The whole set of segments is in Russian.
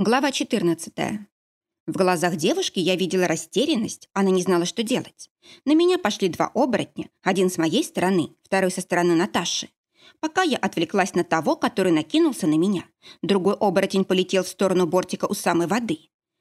Глава 14. В глазах девушки я видела растерянность, она не знала, что делать. На меня пошли два оборотня, один с моей стороны, второй со стороны Наташи. Пока я отвлеклась на того, который накинулся на меня, другой оборотень полетел в сторону бортика у самой воды.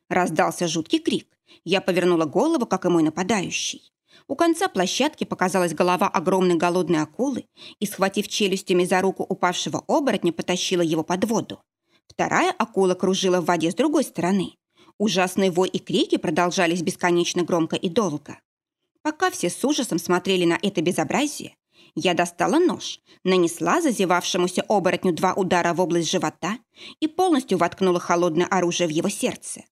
Раздался жуткий крик. Я повернула голову, как и мой нападающий. У конца площадки показалась голова огромной голодной акулы и, схватив челюстями за руку упавшего оборотня, потащила его под воду. Вторая акула кружила в воде с другой стороны. Ужасный вой и крики продолжались бесконечно громко и долго. Пока все с ужасом смотрели на это безобразие, я достала нож, нанесла зазевавшемуся оборотню два удара в область живота и полностью воткнула холодное оружие в его сердце.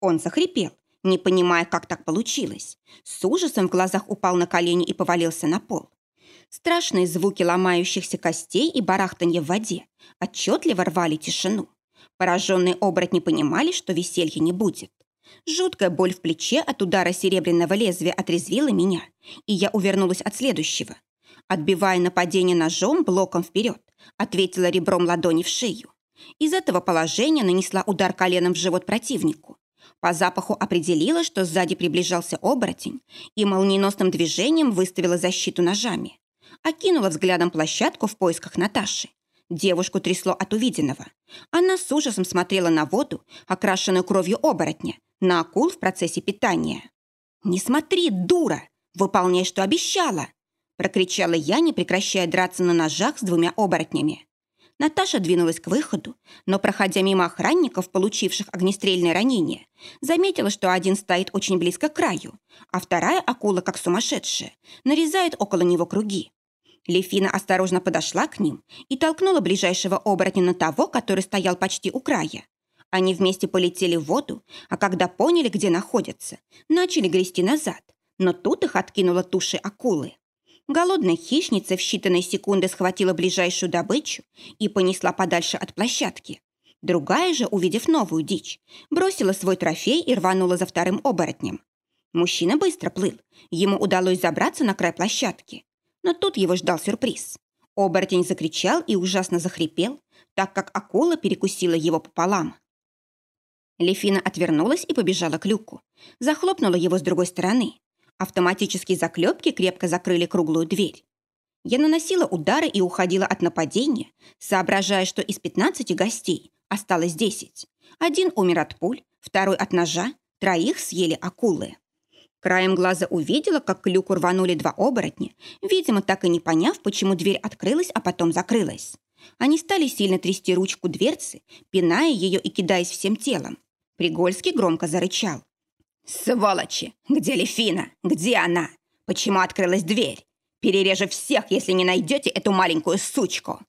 Он захрипел, не понимая, как так получилось. С ужасом в глазах упал на колени и повалился на пол. Страшные звуки ломающихся костей и барахтанье в воде отчетливо рвали тишину. Пораженные оборотни понимали, что веселья не будет. Жуткая боль в плече от удара серебряного лезвия отрезвила меня, и я увернулась от следующего. Отбивая нападение ножом блоком вперед, ответила ребром ладони в шею. Из этого положения нанесла удар коленом в живот противнику. По запаху определила, что сзади приближался оборотень, и молниеносным движением выставила защиту ножами. Окинула взглядом площадку в поисках Наташи. Девушку трясло от увиденного. Она с ужасом смотрела на воду, окрашенную кровью оборотня, на акул в процессе питания. «Не смотри, дура! Выполняй, что обещала!» прокричала я, не прекращая драться на ножах с двумя оборотнями. Наташа двинулась к выходу, но, проходя мимо охранников, получивших огнестрельное ранение, заметила, что один стоит очень близко к краю, а вторая акула, как сумасшедшая, нарезает около него круги. Лефина осторожно подошла к ним и толкнула ближайшего оборотня на того, который стоял почти у края. Они вместе полетели в воду, а когда поняли, где находятся, начали грести назад, но тут их откинула туши акулы. Голодная хищница в считанные секунды схватила ближайшую добычу и понесла подальше от площадки. Другая же, увидев новую дичь, бросила свой трофей и рванула за вторым оборотнем. Мужчина быстро плыл. Ему удалось забраться на край площадки. Но тут его ждал сюрприз. Оборотень закричал и ужасно захрипел, так как акула перекусила его пополам. Лефина отвернулась и побежала к люку. Захлопнула его с другой стороны. Автоматические заклепки крепко закрыли круглую дверь. Я наносила удары и уходила от нападения, соображая, что из 15 гостей осталось 10. Один умер от пуль, второй от ножа, троих съели акулы. Краем глаза увидела, как к люку рванули два оборотня, видимо, так и не поняв, почему дверь открылась, а потом закрылась. Они стали сильно трясти ручку дверцы, пиная ее и кидаясь всем телом. Пригольский громко зарычал. «Сволочи! Где Лефина? Где она? Почему открылась дверь? Перережу всех, если не найдете эту маленькую сучку!»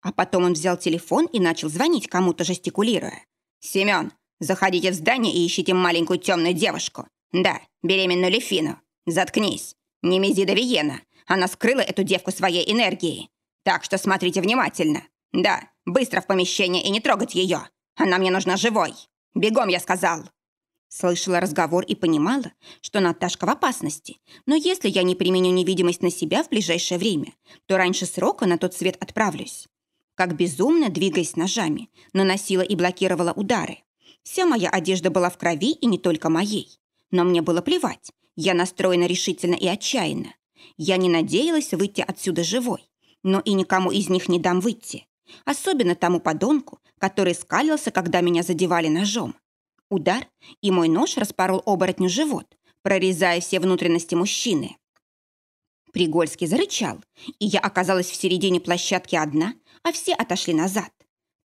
А потом он взял телефон и начал звонить кому-то, жестикулируя. «Семен, заходите в здание и ищите маленькую темную девушку. Да, беременную Лефину. Заткнись. Не Мезида Виена. Она скрыла эту девку своей энергией. Так что смотрите внимательно. Да, быстро в помещение и не трогать ее. Она мне нужна живой. Бегом, я сказал. Слышала разговор и понимала, что Наташка в опасности. Но если я не применю невидимость на себя в ближайшее время, то раньше срока на тот свет отправлюсь. Как безумно, двигаясь ножами, наносила и блокировала удары. Вся моя одежда была в крови и не только моей. Но мне было плевать. Я настроена решительно и отчаянно. Я не надеялась выйти отсюда живой, но и никому из них не дам выйти. Особенно тому подонку, который скалился, когда меня задевали ножом. Удар, и мой нож распорол оборотню живот, прорезая все внутренности мужчины. Пригольский зарычал, и я оказалась в середине площадки одна, а все отошли назад.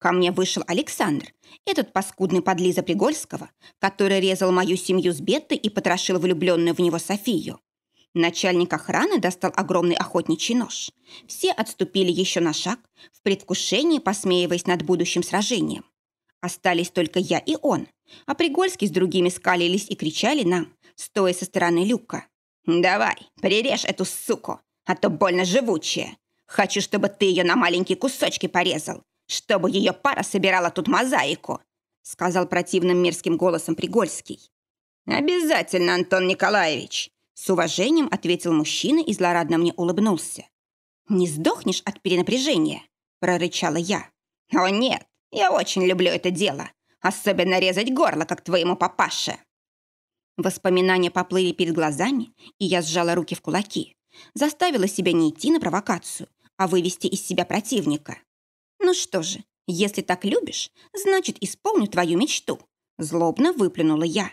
Ко мне вышел Александр, этот паскудный подлиза Пригольского, который резал мою семью с Беттой и потрошил влюбленную в него Софию. Начальник охраны достал огромный охотничий нож. Все отступили еще на шаг, в предвкушении посмеиваясь над будущим сражением. Остались только я и он, а Пригольский с другими скалились и кричали нам, стоя со стороны люка. «Давай, прирежь эту суку, а то больно живучая. Хочу, чтобы ты ее на маленькие кусочки порезал, чтобы ее пара собирала тут мозаику», сказал противным мерзким голосом Пригольский. «Обязательно, Антон Николаевич!» С уважением ответил мужчина и злорадно мне улыбнулся. «Не сдохнешь от перенапряжения?» прорычала я. «О нет, я очень люблю это дело. особенно резать горло, как твоему папаше. Воспоминания поплыли перед глазами, и я сжала руки в кулаки. Заставила себя не идти на провокацию, а вывести из себя противника. Ну что же, если так любишь, значит, исполню твою мечту. Злобно выплюнула я.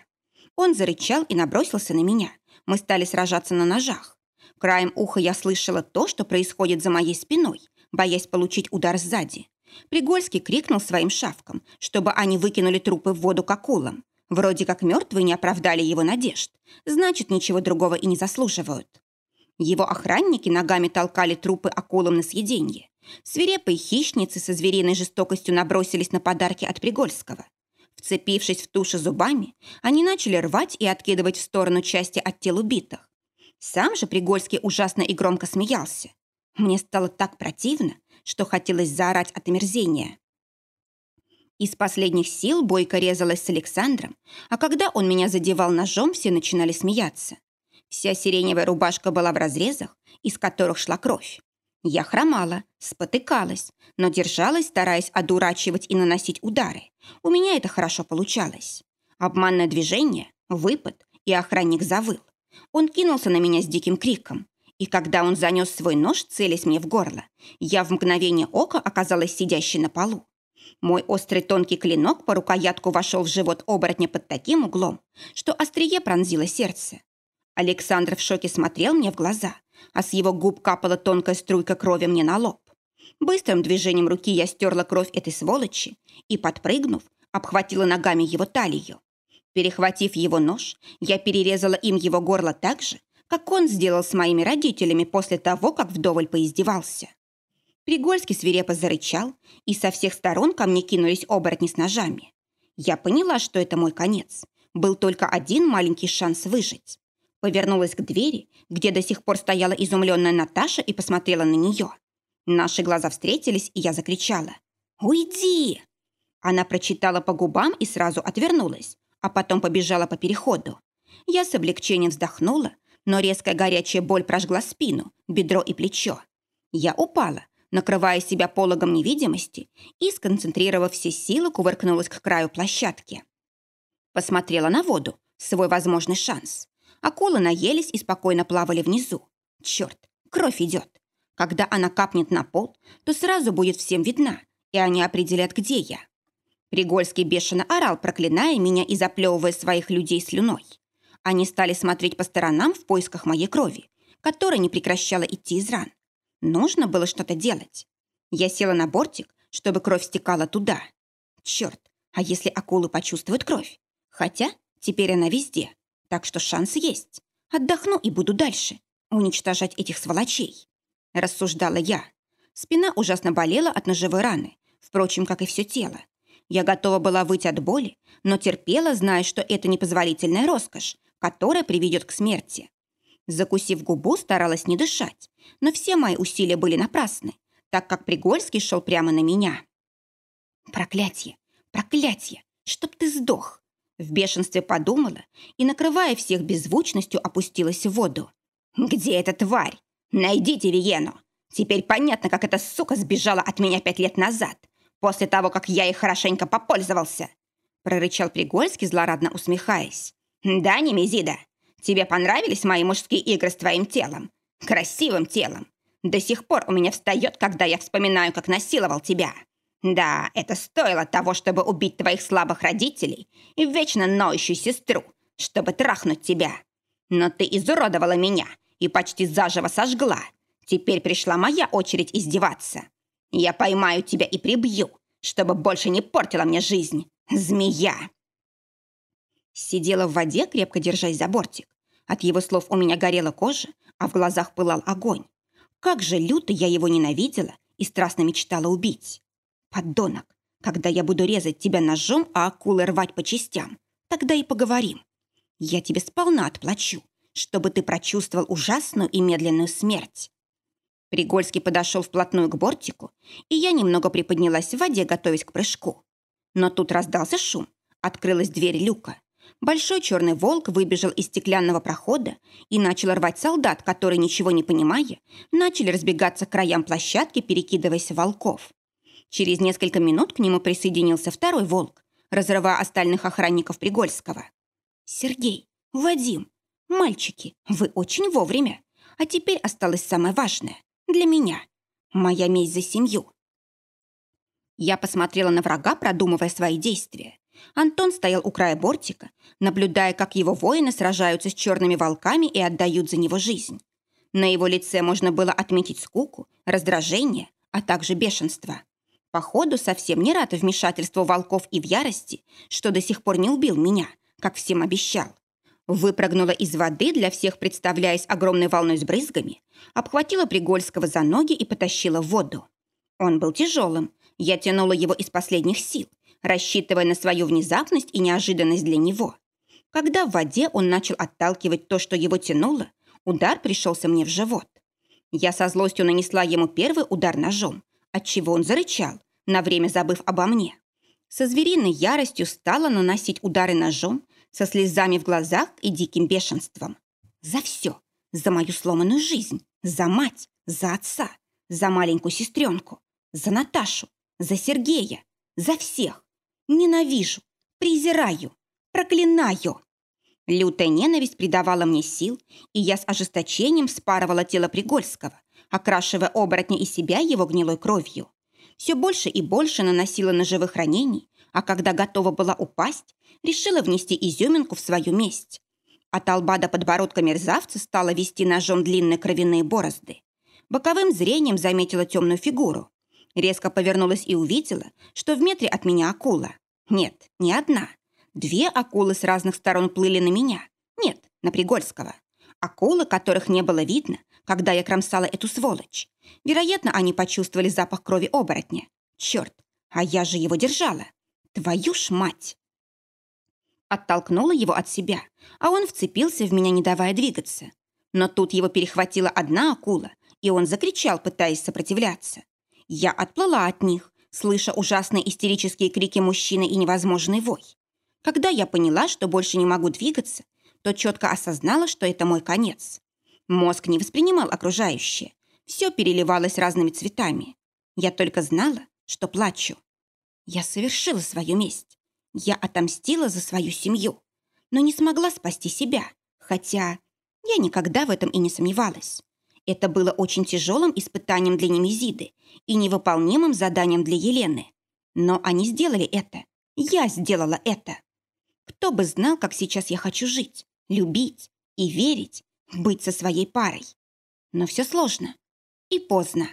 Он зарычал и набросился на меня. Мы стали сражаться на ножах. Краем уха я слышала то, что происходит за моей спиной, боясь получить удар сзади. Пригольский крикнул своим шавкам, чтобы они выкинули трупы в воду к акулам. Вроде как мертвые не оправдали его надежд. Значит, ничего другого и не заслуживают. Его охранники ногами толкали трупы акулам на съеденье. Свирепые хищницы со звериной жестокостью набросились на подарки от Пригольского. Вцепившись в туши зубами, они начали рвать и откидывать в сторону части от тел убитых. Сам же Пригольский ужасно и громко смеялся. Мне стало так противно, что хотелось заорать от омерзения. Из последних сил Бойко резалась с Александром, а когда он меня задевал ножом, все начинали смеяться. Вся сиреневая рубашка была в разрезах, из которых шла кровь. Я хромала, спотыкалась, но держалась, стараясь одурачивать и наносить удары. У меня это хорошо получалось. Обманное движение, выпад, и охранник завыл. Он кинулся на меня с диким криком. И когда он занес свой нож, целясь мне в горло, я в мгновение ока оказалась сидящей на полу. Мой острый тонкий клинок по рукоятку вошел в живот оборотня под таким углом, что острие пронзило сердце. Александр в шоке смотрел мне в глаза, а с его губ капала тонкая струйка крови мне на лоб. Быстрым движением руки я стерла кровь этой сволочи и, подпрыгнув, обхватила ногами его талию. Перехватив его нож, я перерезала им его горло так же, как он сделал с моими родителями после того, как вдоволь поиздевался. Пригольский свирепо зарычал, и со всех сторон ко мне кинулись оборотни с ножами. Я поняла, что это мой конец. Был только один маленький шанс выжить. Повернулась к двери, где до сих пор стояла изумленная Наташа и посмотрела на нее. Наши глаза встретились, и я закричала. «Уйди!» Она прочитала по губам и сразу отвернулась, а потом побежала по переходу. Я с облегчением вздохнула, но резкая горячая боль прожгла спину, бедро и плечо. Я упала, накрывая себя пологом невидимости и, сконцентрировав все силы, кувыркнулась к краю площадки. Посмотрела на воду, свой возможный шанс. Акулы наелись и спокойно плавали внизу. Черт, кровь идет. Когда она капнет на пол, то сразу будет всем видна, и они определят, где я. Пригольский бешено орал, проклиная меня и заплевывая своих людей слюной. Они стали смотреть по сторонам в поисках моей крови, которая не прекращала идти из ран. Нужно было что-то делать. Я села на бортик, чтобы кровь стекала туда. Черт, а если акулы почувствуют кровь? Хотя теперь она везде. Так что шанс есть. Отдохну и буду дальше. Уничтожать этих сволочей. Рассуждала я. Спина ужасно болела от ножевой раны. Впрочем, как и все тело. Я готова была выйти от боли, но терпела, зная, что это непозволительная роскошь, которая приведет к смерти. Закусив губу, старалась не дышать, но все мои усилия были напрасны, так как Пригольский шел прямо на меня. «Проклятие! Проклятие! Чтоб ты сдох!» В бешенстве подумала и, накрывая всех беззвучностью, опустилась в воду. «Где эта тварь? Найдите Виену! Теперь понятно, как эта сука сбежала от меня пять лет назад, после того, как я ей хорошенько попользовался!» прорычал Пригольский, злорадно усмехаясь. «Да, Немезида, тебе понравились мои мужские игры с твоим телом? Красивым телом. До сих пор у меня встает, когда я вспоминаю, как насиловал тебя. Да, это стоило того, чтобы убить твоих слабых родителей и вечно ноющую сестру, чтобы трахнуть тебя. Но ты изуродовала меня и почти заживо сожгла. Теперь пришла моя очередь издеваться. Я поймаю тебя и прибью, чтобы больше не портила мне жизнь. Змея!» Сидела в воде, крепко держась за бортик. От его слов у меня горела кожа, а в глазах пылал огонь. Как же люто я его ненавидела и страстно мечтала убить. Поддонок, когда я буду резать тебя ножом, а акулы рвать по частям, тогда и поговорим. Я тебе сполна отплачу, чтобы ты прочувствовал ужасную и медленную смерть. Пригольский подошел вплотную к бортику, и я немного приподнялась в воде, готовясь к прыжку. Но тут раздался шум, открылась дверь люка. Большой черный волк выбежал из стеклянного прохода и начал рвать солдат, которые, ничего не понимая, начали разбегаться к краям площадки, перекидываясь волков. Через несколько минут к нему присоединился второй волк, разрывая остальных охранников Пригольского. «Сергей, Вадим, мальчики, вы очень вовремя. А теперь осталось самое важное для меня. Моя месть за семью». Я посмотрела на врага, продумывая свои действия. Антон стоял у края бортика, наблюдая, как его воины сражаются с черными волками и отдают за него жизнь. На его лице можно было отметить скуку, раздражение, а также бешенство. Походу, совсем не рад вмешательству волков и в ярости, что до сих пор не убил меня, как всем обещал. Выпрыгнула из воды, для всех представляясь огромной волной с брызгами, обхватила Пригольского за ноги и потащила в воду. Он был тяжелым, я тянула его из последних сил, рассчитывая на свою внезапность и неожиданность для него. Когда в воде он начал отталкивать то, что его тянуло, удар пришелся мне в живот. Я со злостью нанесла ему первый удар ножом, отчего он зарычал, на время забыв обо мне. Со звериной яростью стала наносить удары ножом, со слезами в глазах и диким бешенством. За все. За мою сломанную жизнь. За мать. За отца. За маленькую сестренку. За Наташу. За Сергея. За всех. Ненавижу. Презираю. Проклинаю. Лютая ненависть придавала мне сил, и я с ожесточением спарывала тело Пригольского, окрашивая оборотня и себя его гнилой кровью. Все больше и больше наносила ножевых ранений, а когда готова была упасть, решила внести изюминку в свою месть. От лба до подбородка мерзавца стала вести ножом длинные кровяные борозды. Боковым зрением заметила темную фигуру. Резко повернулась и увидела, что в метре от меня акула. Нет, не одна. Две акулы с разных сторон плыли на меня. Нет, на Пригольского. Акулы, которых не было видно, когда я кромсала эту сволочь. Вероятно, они почувствовали запах крови оборотня. Черт, а я же его держала. Твою ж мать! Оттолкнула его от себя, а он вцепился в меня, не давая двигаться. Но тут его перехватила одна акула, и он закричал, пытаясь сопротивляться. Я отплыла от них, слыша ужасные истерические крики мужчины и невозможный вой. Когда я поняла, что больше не могу двигаться, то четко осознала, что это мой конец. Мозг не воспринимал окружающее. Все переливалось разными цветами. Я только знала, что плачу. Я совершила свою месть. Я отомстила за свою семью, но не смогла спасти себя, хотя я никогда в этом и не сомневалась. Это было очень тяжелым испытанием для Немезиды и невыполнимым заданием для Елены. Но они сделали это. Я сделала это. Кто бы знал, как сейчас я хочу жить, любить и верить, быть со своей парой. Но все сложно и поздно.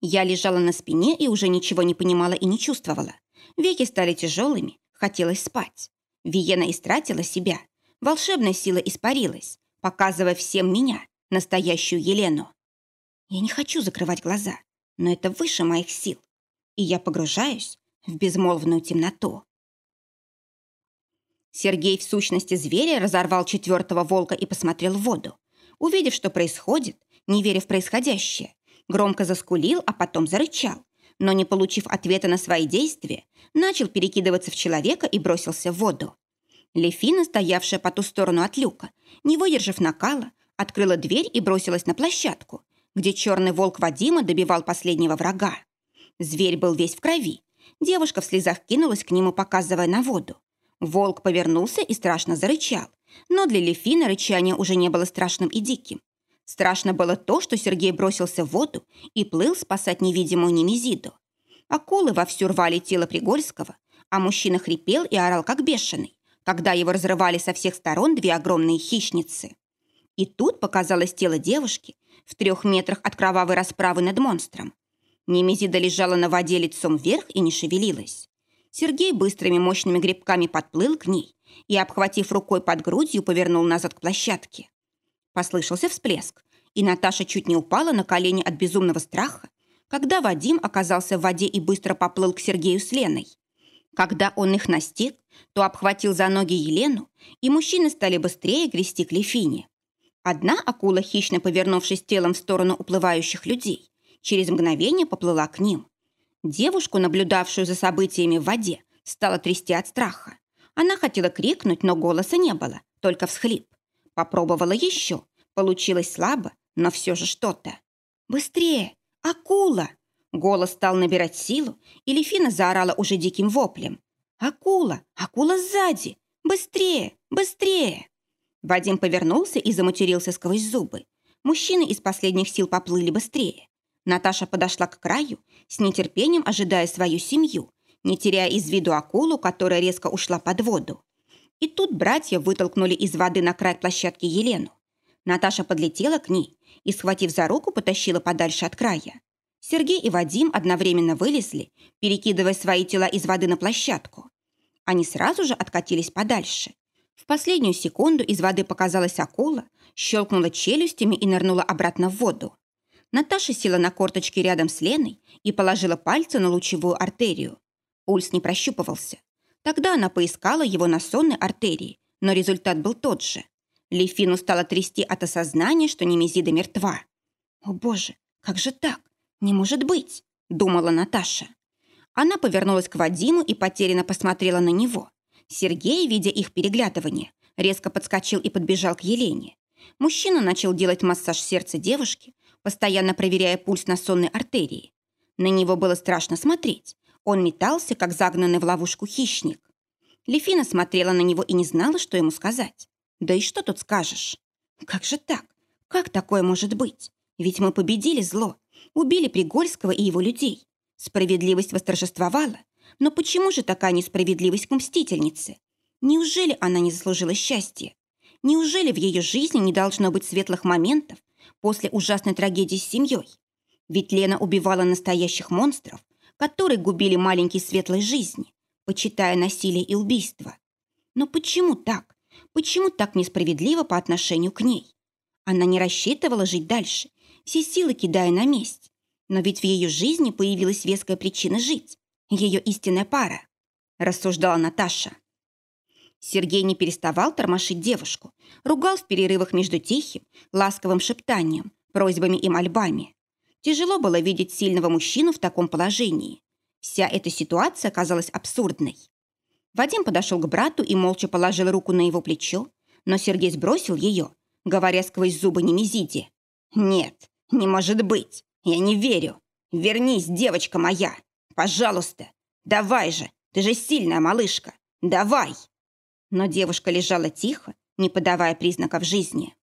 Я лежала на спине и уже ничего не понимала и не чувствовала. Веки стали тяжелыми, хотелось спать. Виена истратила себя, волшебная сила испарилась, показывая всем меня, настоящую Елену. Я не хочу закрывать глаза, но это выше моих сил, и я погружаюсь в безмолвную темноту. Сергей в сущности зверя разорвал четвертого волка и посмотрел в воду. Увидев, что происходит, не веря в происходящее, громко заскулил, а потом зарычал, но, не получив ответа на свои действия, начал перекидываться в человека и бросился в воду. Лефина, стоявшая по ту сторону от люка, не выдержав накала, открыла дверь и бросилась на площадку, где черный волк Вадима добивал последнего врага. Зверь был весь в крови. Девушка в слезах кинулась к нему, показывая на воду. Волк повернулся и страшно зарычал, но для Лефина рычание уже не было страшным и диким. Страшно было то, что Сергей бросился в воду и плыл спасать невидимую Немезиду. Акулы вовсю рвали тело Пригольского, а мужчина хрипел и орал, как бешеный, когда его разрывали со всех сторон две огромные хищницы. И тут показалось тело девушки в трех метрах от кровавой расправы над монстром. Немезида лежала на воде лицом вверх и не шевелилась. Сергей быстрыми мощными грибками подплыл к ней и, обхватив рукой под грудью, повернул назад к площадке. Послышался всплеск, и Наташа чуть не упала на колени от безумного страха, когда Вадим оказался в воде и быстро поплыл к Сергею с Леной. Когда он их настиг, то обхватил за ноги Елену, и мужчины стали быстрее грести к Лефине. Одна акула, хищно повернувшись телом в сторону уплывающих людей, через мгновение поплыла к ним. Девушку, наблюдавшую за событиями в воде, стала трясти от страха. Она хотела крикнуть, но голоса не было, только всхлип. Попробовала еще. Получилось слабо, но все же что-то. «Быстрее! Акула!» Голос стал набирать силу, и Лефина заорала уже диким воплем. «Акула! Акула сзади! Быстрее! Быстрее!» Вадим повернулся и заматерился сквозь зубы. Мужчины из последних сил поплыли быстрее. Наташа подошла к краю, с нетерпением ожидая свою семью, не теряя из виду акулу, которая резко ушла под воду. И тут братья вытолкнули из воды на край площадки Елену. Наташа подлетела к ней и, схватив за руку, потащила подальше от края. Сергей и Вадим одновременно вылезли, перекидывая свои тела из воды на площадку. Они сразу же откатились подальше. В последнюю секунду из воды показалась акула, щелкнула челюстями и нырнула обратно в воду. Наташа села на корточки рядом с Леной и положила пальцы на лучевую артерию. Пульс не прощупывался. Тогда она поискала его на сонной артерии, но результат был тот же. Лефину стало трясти от осознания, что Немезида мертва. «О боже, как же так? Не может быть!» – думала Наташа. Она повернулась к Вадиму и потерянно посмотрела на него. Сергей, видя их переглядывание, резко подскочил и подбежал к Елене. Мужчина начал делать массаж сердца девушки, постоянно проверяя пульс на сонной артерии. На него было страшно смотреть. Он метался, как загнанный в ловушку хищник. Лефина смотрела на него и не знала, что ему сказать. Да и что тут скажешь? Как же так? Как такое может быть? Ведь мы победили зло, убили Пригольского и его людей. Справедливость восторжествовала. Но почему же такая несправедливость к мстительнице? Неужели она не заслужила счастья? Неужели в ее жизни не должно быть светлых моментов после ужасной трагедии с семьей? Ведь Лена убивала настоящих монстров, которые губили маленькие светлые жизни, почитая насилие и убийство. Но почему так? Почему так несправедливо по отношению к ней? Она не рассчитывала жить дальше, все силы кидая на месть. Но ведь в ее жизни появилась веская причина жить. Ее истинная пара. Рассуждала Наташа. Сергей не переставал тормошить девушку, ругал в перерывах между тихим, ласковым шептанием, просьбами и мольбами. Тяжело было видеть сильного мужчину в таком положении. Вся эта ситуация казалась абсурдной. Вадим подошел к брату и молча положил руку на его плечо, но Сергей сбросил ее, говоря сквозь зубы Немезиде. «Нет, не может быть, я не верю. Вернись, девочка моя, пожалуйста. Давай же, ты же сильная малышка, давай!» Но девушка лежала тихо, не подавая признаков жизни.